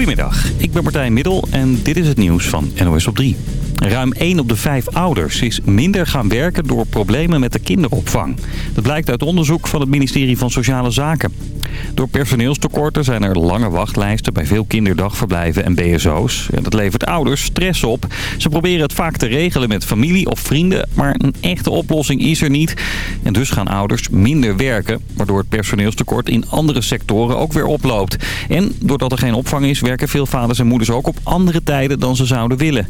Goedemiddag, ik ben Martijn Middel en dit is het nieuws van NOS op 3. Ruim 1 op de 5 ouders is minder gaan werken door problemen met de kinderopvang. Dat blijkt uit onderzoek van het ministerie van Sociale Zaken. Door personeelstekorten zijn er lange wachtlijsten bij veel kinderdagverblijven en BSO's. En dat levert ouders stress op. Ze proberen het vaak te regelen met familie of vrienden, maar een echte oplossing is er niet. En dus gaan ouders minder werken, waardoor het personeelstekort in andere sectoren ook weer oploopt. En doordat er geen opvang is, werken veel vaders en moeders ook op andere tijden dan ze zouden willen.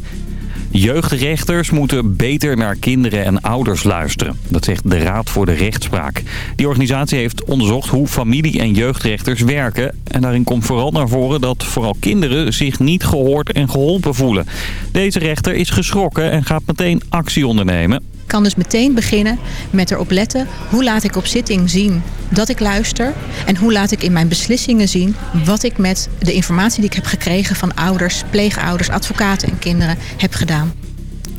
Jeugdrechters moeten beter naar kinderen en ouders luisteren. Dat zegt de Raad voor de Rechtspraak. Die organisatie heeft onderzocht hoe familie- en jeugdrechters werken. En daarin komt vooral naar voren dat vooral kinderen zich niet gehoord en geholpen voelen. Deze rechter is geschrokken en gaat meteen actie ondernemen kan dus meteen beginnen met erop letten... hoe laat ik op zitting zien dat ik luister... en hoe laat ik in mijn beslissingen zien... wat ik met de informatie die ik heb gekregen van ouders, pleegouders, advocaten en kinderen heb gedaan.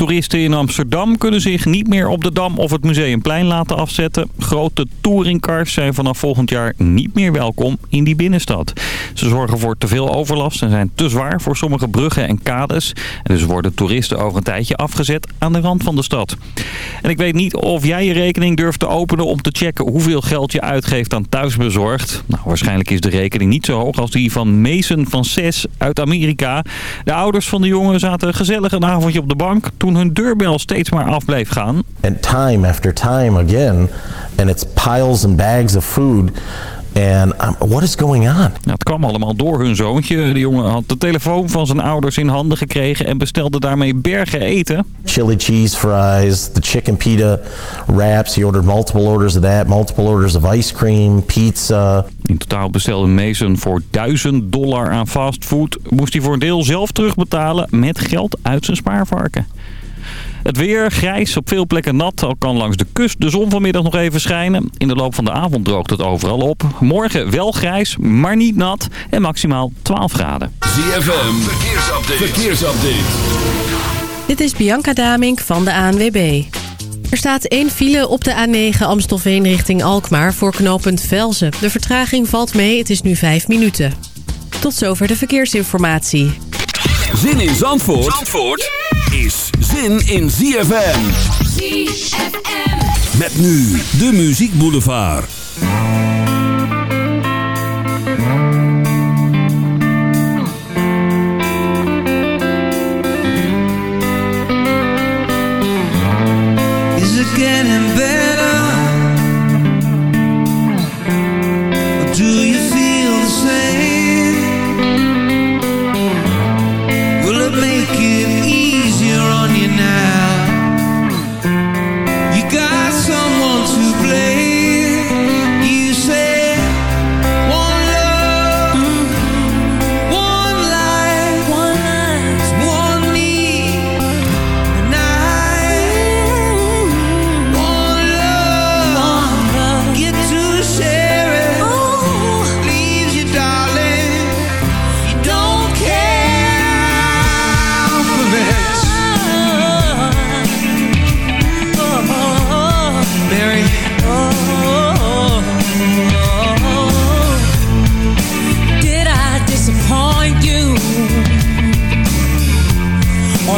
Toeristen in Amsterdam kunnen zich niet meer op de Dam of het Museumplein laten afzetten. Grote touringcars zijn vanaf volgend jaar niet meer welkom in die binnenstad. Ze zorgen voor te veel overlast en zijn te zwaar voor sommige bruggen en kades. Dus worden toeristen over een tijdje afgezet aan de rand van de stad. En ik weet niet of jij je rekening durft te openen om te checken hoeveel geld je uitgeeft aan thuisbezorgd. Nou, waarschijnlijk is de rekening niet zo hoog als die van Mason van 6 uit Amerika. De ouders van de jongen zaten gezellig een avondje op de bank toen hun deurbel steeds maar af bleef gaan. And time after time again, and it's piles and bags of food. En um, what is going on? Nou, het kwam allemaal door hun zoontje. De jongen had de telefoon van zijn ouders in handen gekregen en bestelde daarmee bergen eten. Chili cheese fries, the chicken pita wraps. He ordered multiple orders of that, multiple orders of ice cream, pizza. In totaal bestelde Mason voor 1000 dollar aan fastfood. Moest hij voor een deel zelf terugbetalen met geld uit zijn spaarvarken. Het weer grijs, op veel plekken nat. Al kan langs de kust de zon vanmiddag nog even schijnen. In de loop van de avond droogt het overal op. Morgen wel grijs, maar niet nat. En maximaal 12 graden. ZFM, verkeersupdate. verkeersupdate. Dit is Bianca Damink van de ANWB. Er staat één file op de A9 Amstelveen richting Alkmaar voor knooppunt Velzen. De vertraging valt mee, het is nu 5 minuten. Tot zover de verkeersinformatie. Zin in Zandvoort, Zandvoort? is zin in ZFM. ZFM. Met nu de Muziek Boulevard. Is it getting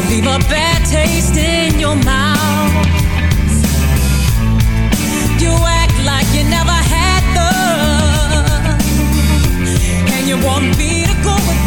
leave a bad taste in your mouth? You act like you never had love, and you want me to go without.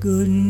Good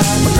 We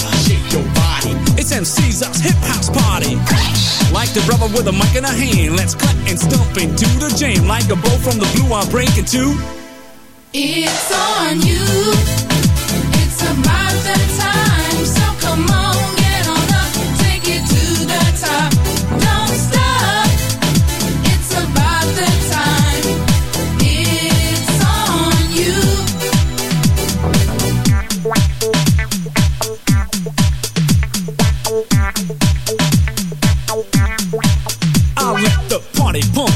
It's MC's us hip house party. Like the brother with a mic in a hand, let's cut and stomp into the jam. Like a bow from the blue, I'm breaking two. It's on you. It's about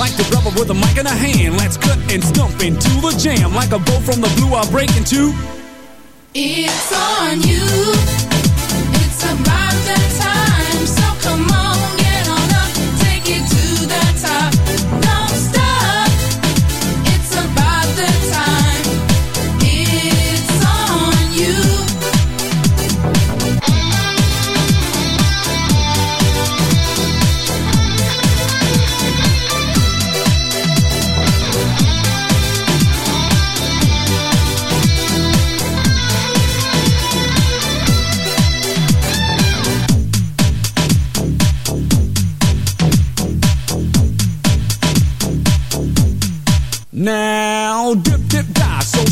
Like the rubber with a mic in a hand, let's cut and stump into the jam. Like a bow from the blue, I'll break into. It's on you. It's about that time.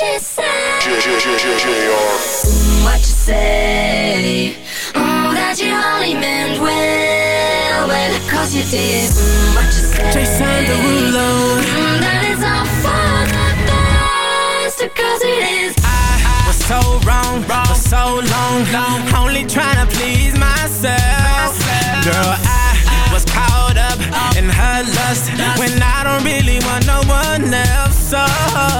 What you say? That you only meant well, you did. What you say? That is all for the best, it is. I was so wrong, for so long, only trying to please myself. Girl, I was up in her lust when I don't really want no one else. So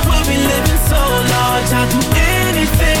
we'll be living so large. I'll do anything